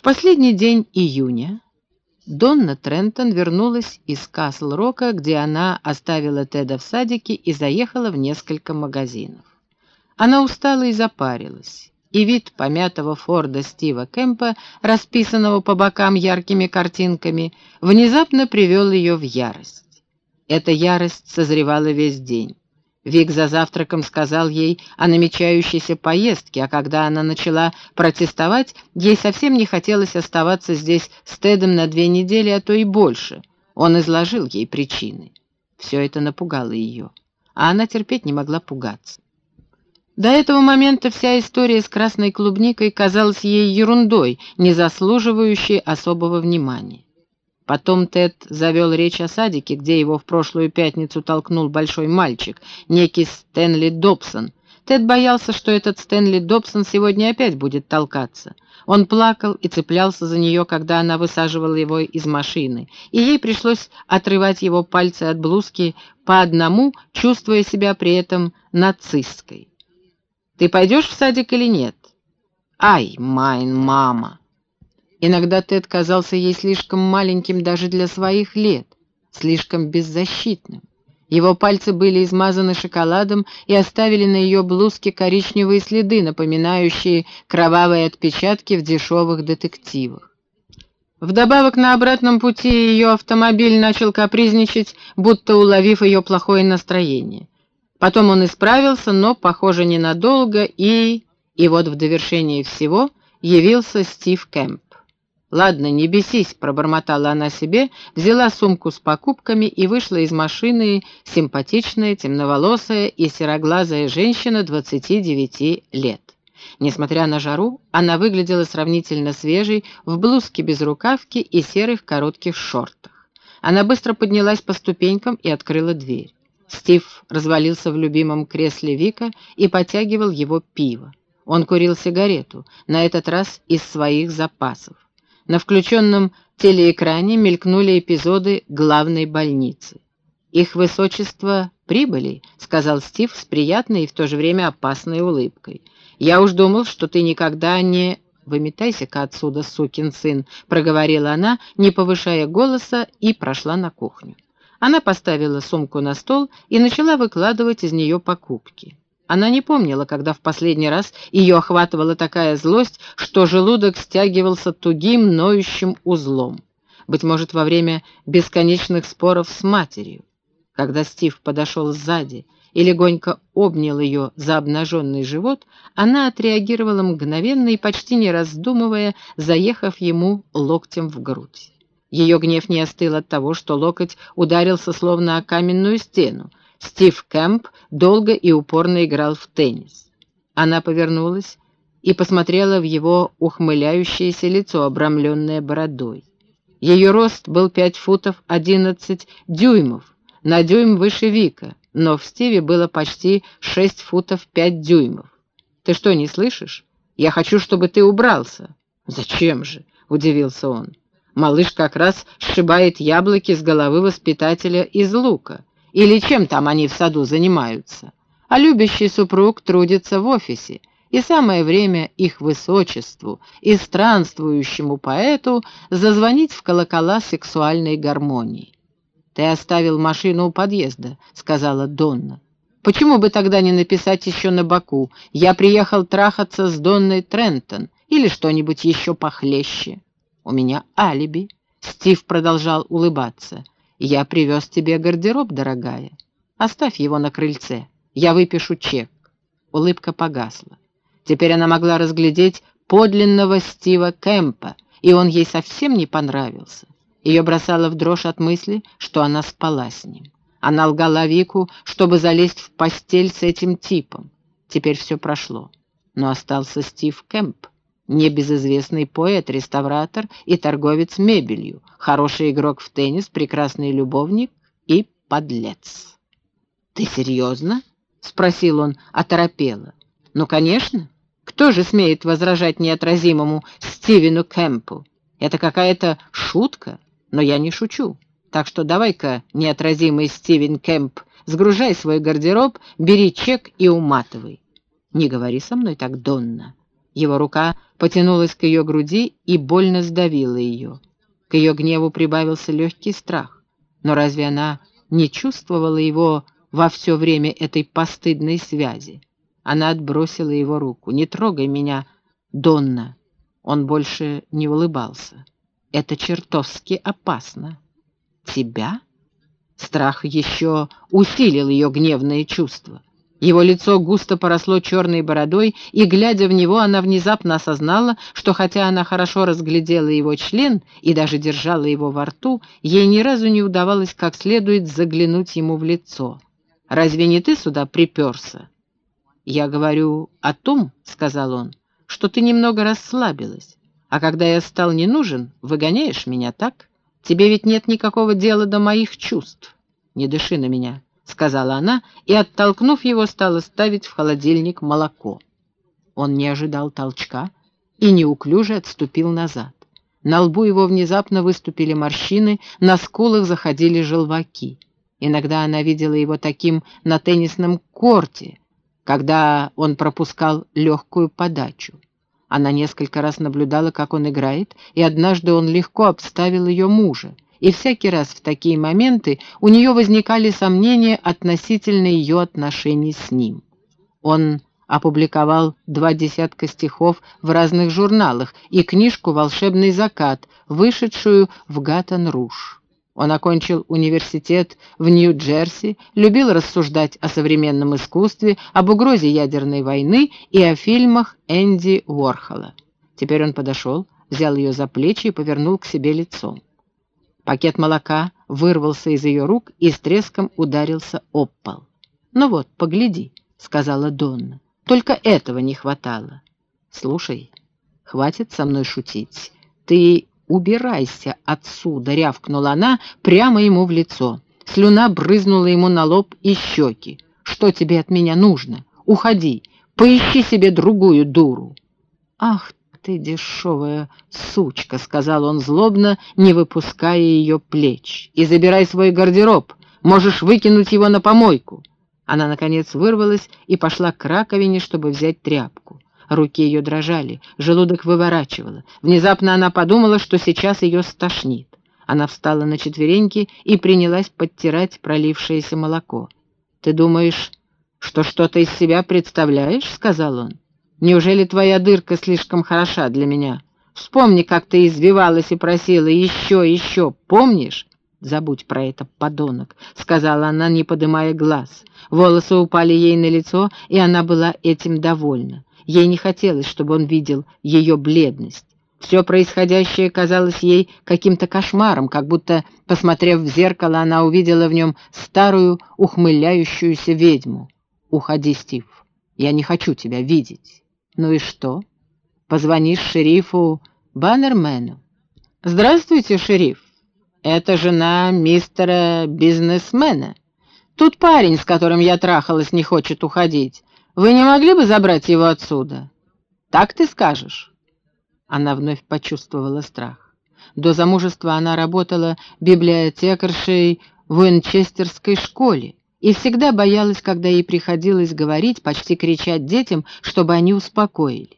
В последний день июня Донна Трентон вернулась из Касл-Рока, где она оставила Теда в садике и заехала в несколько магазинов. Она устала и запарилась, и вид помятого Форда Стива Кэмпа, расписанного по бокам яркими картинками, внезапно привел ее в ярость. Эта ярость созревала весь день. Вик за завтраком сказал ей о намечающейся поездке, а когда она начала протестовать, ей совсем не хотелось оставаться здесь с Тедом на две недели, а то и больше. Он изложил ей причины. Все это напугало ее, а она терпеть не могла пугаться. До этого момента вся история с красной клубникой казалась ей ерундой, не заслуживающей особого внимания. Потом Тед завел речь о садике, где его в прошлую пятницу толкнул большой мальчик, некий Стэнли Добсон. Тед боялся, что этот Стэнли Добсон сегодня опять будет толкаться. Он плакал и цеплялся за нее, когда она высаживала его из машины, и ей пришлось отрывать его пальцы от блузки по одному, чувствуя себя при этом нацисткой. «Ты пойдешь в садик или нет?» «Ай, майн мама!» Иногда Тед казался ей слишком маленьким даже для своих лет, слишком беззащитным. Его пальцы были измазаны шоколадом и оставили на ее блузке коричневые следы, напоминающие кровавые отпечатки в дешевых детективах. Вдобавок на обратном пути ее автомобиль начал капризничать, будто уловив ее плохое настроение. Потом он исправился, но, похоже, ненадолго, и... И вот в довершение всего явился Стив Кэмп. «Ладно, не бесись», — пробормотала она себе, взяла сумку с покупками и вышла из машины симпатичная, темноволосая и сероглазая женщина 29 лет. Несмотря на жару, она выглядела сравнительно свежей в блузке без рукавки и серых коротких шортах. Она быстро поднялась по ступенькам и открыла дверь. Стив развалился в любимом кресле Вика и потягивал его пиво. Он курил сигарету, на этот раз из своих запасов. На включенном телеэкране мелькнули эпизоды главной больницы. «Их высочество прибыли», — сказал Стив с приятной и в то же время опасной улыбкой. «Я уж думал, что ты никогда не...» «Выметайся-ка отсюда, сукин сын», — проговорила она, не повышая голоса, и прошла на кухню. Она поставила сумку на стол и начала выкладывать из нее покупки. Она не помнила, когда в последний раз ее охватывала такая злость, что желудок стягивался тугим, ноющим узлом. Быть может, во время бесконечных споров с матерью. Когда Стив подошел сзади и легонько обнял ее за обнаженный живот, она отреагировала мгновенно и, почти не раздумывая, заехав ему локтем в грудь. Ее гнев не остыл от того, что локоть ударился словно о каменную стену, Стив Кэмп долго и упорно играл в теннис. Она повернулась и посмотрела в его ухмыляющееся лицо, обрамленное бородой. Ее рост был пять футов одиннадцать дюймов, на дюйм выше Вика, но в Стиве было почти шесть футов пять дюймов. «Ты что, не слышишь? Я хочу, чтобы ты убрался». «Зачем же?» — удивился он. «Малыш как раз сшибает яблоки с головы воспитателя из лука. Или чем там они в саду занимаются? А любящий супруг трудится в офисе, и самое время их высочеству и странствующему поэту зазвонить в колокола сексуальной гармонии. «Ты оставил машину у подъезда», — сказала Донна. «Почему бы тогда не написать еще на боку? Я приехал трахаться с Донной Трентон или что-нибудь еще похлеще. У меня алиби». Стив продолжал улыбаться. «Я привез тебе гардероб, дорогая. Оставь его на крыльце. Я выпишу чек». Улыбка погасла. Теперь она могла разглядеть подлинного Стива Кэмпа, и он ей совсем не понравился. Ее бросало в дрожь от мысли, что она спала с ним. Она лгала Вику, чтобы залезть в постель с этим типом. Теперь все прошло. Но остался Стив Кэмп, небезызвестный поэт, реставратор и торговец мебелью, хороший игрок в теннис, прекрасный любовник и подлец. «Ты серьезно?» — спросил он оторопело. «Ну, конечно. Кто же смеет возражать неотразимому Стивену Кэмпу? Это какая-то шутка, но я не шучу. Так что давай-ка, неотразимый Стивен Кэмп, сгружай свой гардероб, бери чек и уматывай. Не говори со мной так, Донна. Его рука потянулась к ее груди и больно сдавила ее. К ее гневу прибавился легкий страх. Но разве она не чувствовала его во все время этой постыдной связи? Она отбросила его руку. «Не трогай меня, Донна!» Он больше не улыбался. «Это чертовски опасно». «Тебя?» Страх еще усилил ее гневные чувства. Его лицо густо поросло черной бородой, и, глядя в него, она внезапно осознала, что хотя она хорошо разглядела его член и даже держала его во рту, ей ни разу не удавалось как следует заглянуть ему в лицо. «Разве не ты сюда приперся?» «Я говорю о том, — сказал он, — что ты немного расслабилась, а когда я стал не нужен, выгоняешь меня, так? Тебе ведь нет никакого дела до моих чувств. Не дыши на меня» сказала она и, оттолкнув его, стала ставить в холодильник молоко. Он не ожидал толчка и неуклюже отступил назад. На лбу его внезапно выступили морщины, на скулах заходили желваки. Иногда она видела его таким на теннисном корте, когда он пропускал легкую подачу. Она несколько раз наблюдала, как он играет, и однажды он легко обставил ее мужа и всякий раз в такие моменты у нее возникали сомнения относительно ее отношений с ним. Он опубликовал два десятка стихов в разных журналах и книжку «Волшебный закат», вышедшую в Гаттон-Руш. Он окончил университет в Нью-Джерси, любил рассуждать о современном искусстве, об угрозе ядерной войны и о фильмах Энди Уорхола. Теперь он подошел, взял ее за плечи и повернул к себе лицом. Пакет молока вырвался из ее рук и с треском ударился об пол. «Ну вот, погляди», — сказала Донна. «Только этого не хватало». «Слушай, хватит со мной шутить. Ты убирайся отсюда», — рявкнула она прямо ему в лицо. Слюна брызнула ему на лоб и щеки. «Что тебе от меня нужно? Уходи, поищи себе другую дуру». «Ах ты дешевая сучка», — сказал он злобно, не выпуская ее плеч. «И забирай свой гардероб, можешь выкинуть его на помойку». Она, наконец, вырвалась и пошла к раковине, чтобы взять тряпку. Руки ее дрожали, желудок выворачивало. Внезапно она подумала, что сейчас ее стошнит. Она встала на четвереньки и принялась подтирать пролившееся молоко. «Ты думаешь, что что-то из себя представляешь?» — сказал он. Неужели твоя дырка слишком хороша для меня? Вспомни, как ты извивалась и просила еще, еще, помнишь?» «Забудь про это, подонок», — сказала она, не подымая глаз. Волосы упали ей на лицо, и она была этим довольна. Ей не хотелось, чтобы он видел ее бледность. Все происходящее казалось ей каким-то кошмаром, как будто, посмотрев в зеркало, она увидела в нем старую ухмыляющуюся ведьму. «Уходи, Стив, я не хочу тебя видеть». «Ну и что? Позвонишь шерифу Баннермену?» «Здравствуйте, шериф. Это жена мистера бизнесмена. Тут парень, с которым я трахалась, не хочет уходить. Вы не могли бы забрать его отсюда? Так ты скажешь?» Она вновь почувствовала страх. До замужества она работала библиотекаршей в Уинчестерской школе и всегда боялась, когда ей приходилось говорить, почти кричать детям, чтобы они успокоились.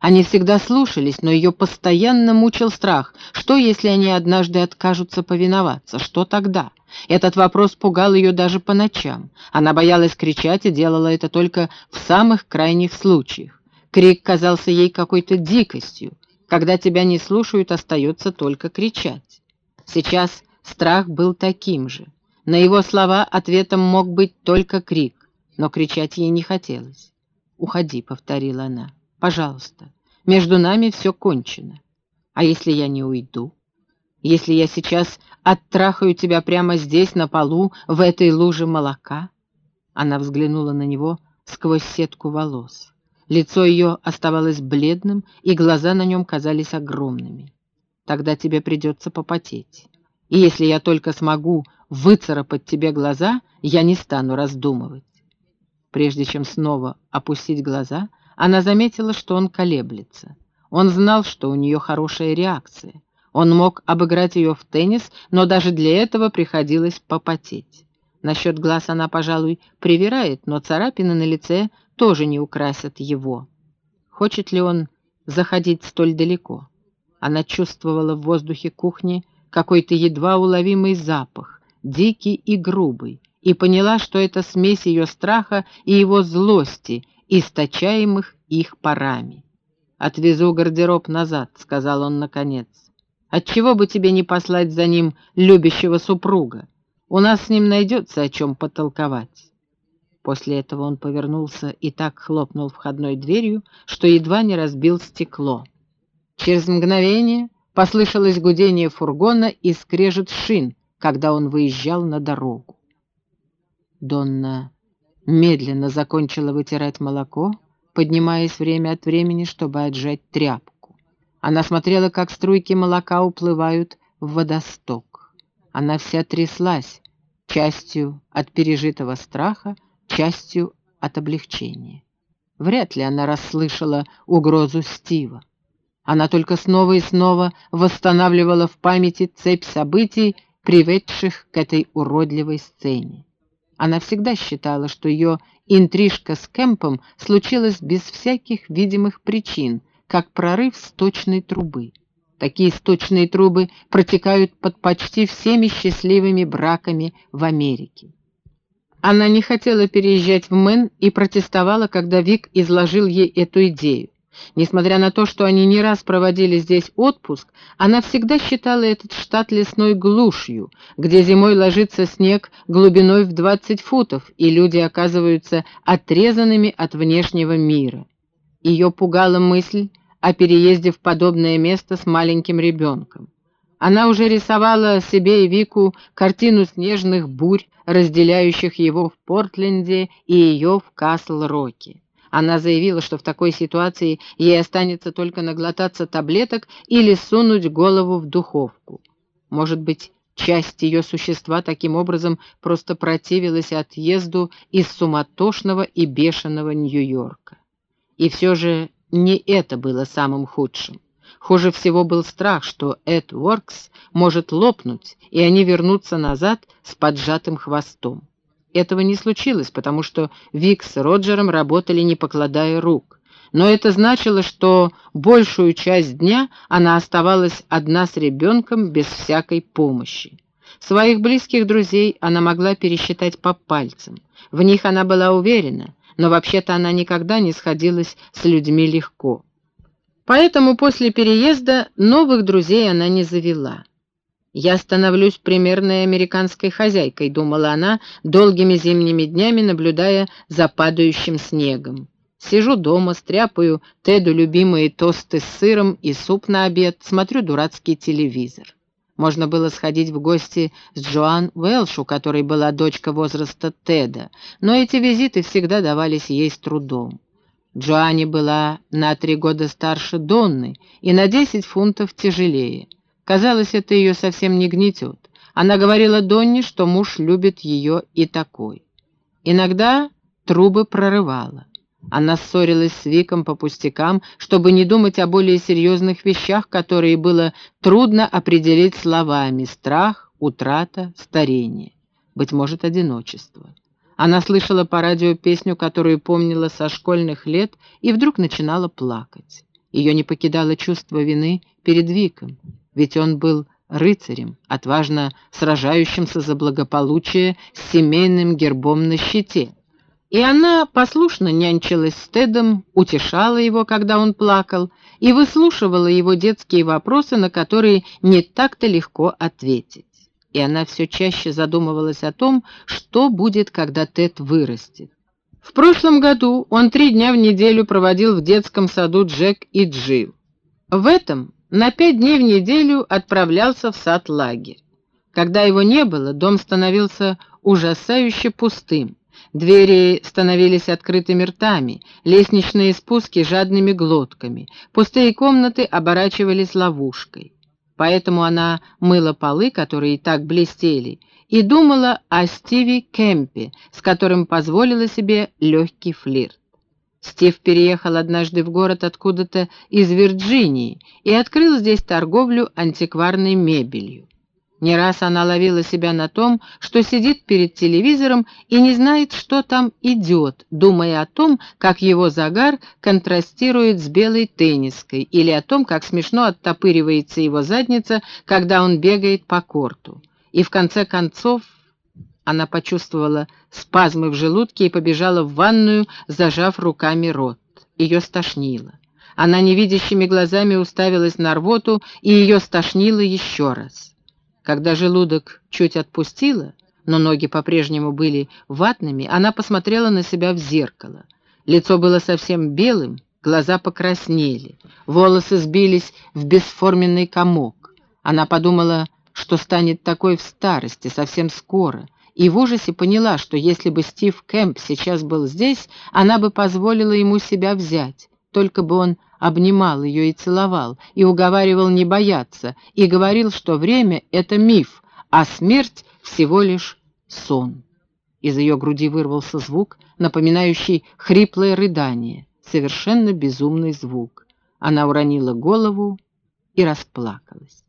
Они всегда слушались, но ее постоянно мучил страх. Что, если они однажды откажутся повиноваться? Что тогда? Этот вопрос пугал ее даже по ночам. Она боялась кричать и делала это только в самых крайних случаях. Крик казался ей какой-то дикостью. Когда тебя не слушают, остается только кричать. Сейчас страх был таким же. На его слова ответом мог быть только крик, но кричать ей не хотелось. «Уходи», — повторила она, — «пожалуйста, между нами все кончено. А если я не уйду? Если я сейчас оттрахаю тебя прямо здесь, на полу, в этой луже молока?» Она взглянула на него сквозь сетку волос. Лицо ее оставалось бледным, и глаза на нем казались огромными. «Тогда тебе придется попотеть. И если я только смогу выцарапать тебе глаза, я не стану раздумывать. Прежде чем снова опустить глаза, она заметила, что он колеблется. Он знал, что у нее хорошая реакция. Он мог обыграть ее в теннис, но даже для этого приходилось попотеть. Насчет глаз она, пожалуй, привирает, но царапины на лице тоже не украсят его. Хочет ли он заходить столь далеко? Она чувствовала в воздухе кухни какой-то едва уловимый запах, дикий и грубый, и поняла, что это смесь ее страха и его злости, источаемых их парами. «Отвезу гардероб назад», — сказал он наконец. «Отчего бы тебе не послать за ним любящего супруга? У нас с ним найдется о чем потолковать». После этого он повернулся и так хлопнул входной дверью, что едва не разбил стекло. Через мгновение послышалось гудение фургона и скрежет шин, когда он выезжал на дорогу. Донна медленно закончила вытирать молоко, поднимаясь время от времени, чтобы отжать тряпку. Она смотрела, как струйки молока уплывают в водосток. Она вся тряслась, частью от пережитого страха, частью от облегчения. Вряд ли она расслышала угрозу Стива. Она только снова и снова восстанавливала в памяти цепь событий, приведших к этой уродливой сцене. Она всегда считала, что ее интрижка с Кэмпом случилась без всяких видимых причин, как прорыв сточной трубы. Такие сточные трубы протекают под почти всеми счастливыми браками в Америке. Она не хотела переезжать в Мэн и протестовала, когда Вик изложил ей эту идею. Несмотря на то, что они не раз проводили здесь отпуск, она всегда считала этот штат лесной глушью, где зимой ложится снег глубиной в 20 футов, и люди оказываются отрезанными от внешнего мира. Ее пугала мысль о переезде в подобное место с маленьким ребенком. Она уже рисовала себе и Вику картину снежных бурь, разделяющих его в Портленде и ее в Касл-Роке. Она заявила, что в такой ситуации ей останется только наглотаться таблеток или сунуть голову в духовку. Может быть, часть ее существа таким образом просто противилась отъезду из суматошного и бешеного Нью-Йорка. И все же не это было самым худшим. Хуже всего был страх, что Эд Уоркс может лопнуть, и они вернутся назад с поджатым хвостом. Этого не случилось, потому что Вик с Роджером работали не покладая рук. Но это значило, что большую часть дня она оставалась одна с ребенком без всякой помощи. Своих близких друзей она могла пересчитать по пальцам. В них она была уверена, но вообще-то она никогда не сходилась с людьми легко. Поэтому после переезда новых друзей она не завела. «Я становлюсь примерной американской хозяйкой», — думала она, долгими зимними днями наблюдая за падающим снегом. Сижу дома, стряпаю Теду любимые тосты с сыром и суп на обед, смотрю дурацкий телевизор. Можно было сходить в гости с Джоан Уэлш, у которой была дочка возраста Теда, но эти визиты всегда давались ей с трудом. Джоанне была на три года старше Донны и на десять фунтов тяжелее. Казалось, это ее совсем не гнетет. Она говорила Донне, что муж любит ее и такой. Иногда трубы прорывала. Она ссорилась с Виком по пустякам, чтобы не думать о более серьезных вещах, которые было трудно определить словами «страх», «утрата», «старение», быть может, одиночество. Она слышала по радио песню, которую помнила со школьных лет, и вдруг начинала плакать. Ее не покидало чувство вины перед Виком ведь он был рыцарем, отважно сражающимся за благополучие с семейным гербом на щите. И она послушно нянчилась с Тедом, утешала его, когда он плакал, и выслушивала его детские вопросы, на которые не так-то легко ответить. И она все чаще задумывалась о том, что будет, когда Тед вырастет. В прошлом году он три дня в неделю проводил в детском саду Джек и Джилл. В этом на пять дней в неделю отправлялся в сад-лагерь. Когда его не было, дом становился ужасающе пустым. Двери становились открытыми ртами, лестничные спуски — жадными глотками, пустые комнаты оборачивались ловушкой. Поэтому она мыла полы, которые и так блестели, и думала о Стиве Кемпе, с которым позволила себе легкий флирт. Стив переехал однажды в город откуда-то из Вирджинии и открыл здесь торговлю антикварной мебелью. Не раз она ловила себя на том, что сидит перед телевизором и не знает, что там идет, думая о том, как его загар контрастирует с белой тенниской, или о том, как смешно оттопыривается его задница, когда он бегает по корту. И в конце концов она почувствовала спазмы в желудке и побежала в ванную, зажав руками рот. Ее стошнило. Она невидящими глазами уставилась на рвоту, и ее стошнило еще раз. Когда желудок чуть отпустила, но ноги по-прежнему были ватными, она посмотрела на себя в зеркало. Лицо было совсем белым, глаза покраснели, волосы сбились в бесформенный комок. Она подумала, что станет такой в старости, совсем скоро, и в ужасе поняла, что если бы Стив Кэмп сейчас был здесь, она бы позволила ему себя взять, только бы он обнимал ее и целовал, и уговаривал не бояться, и говорил, что время — это миф, а смерть — всего лишь сон. Из ее груди вырвался звук, напоминающий хриплое рыдание, совершенно безумный звук. Она уронила голову и расплакалась.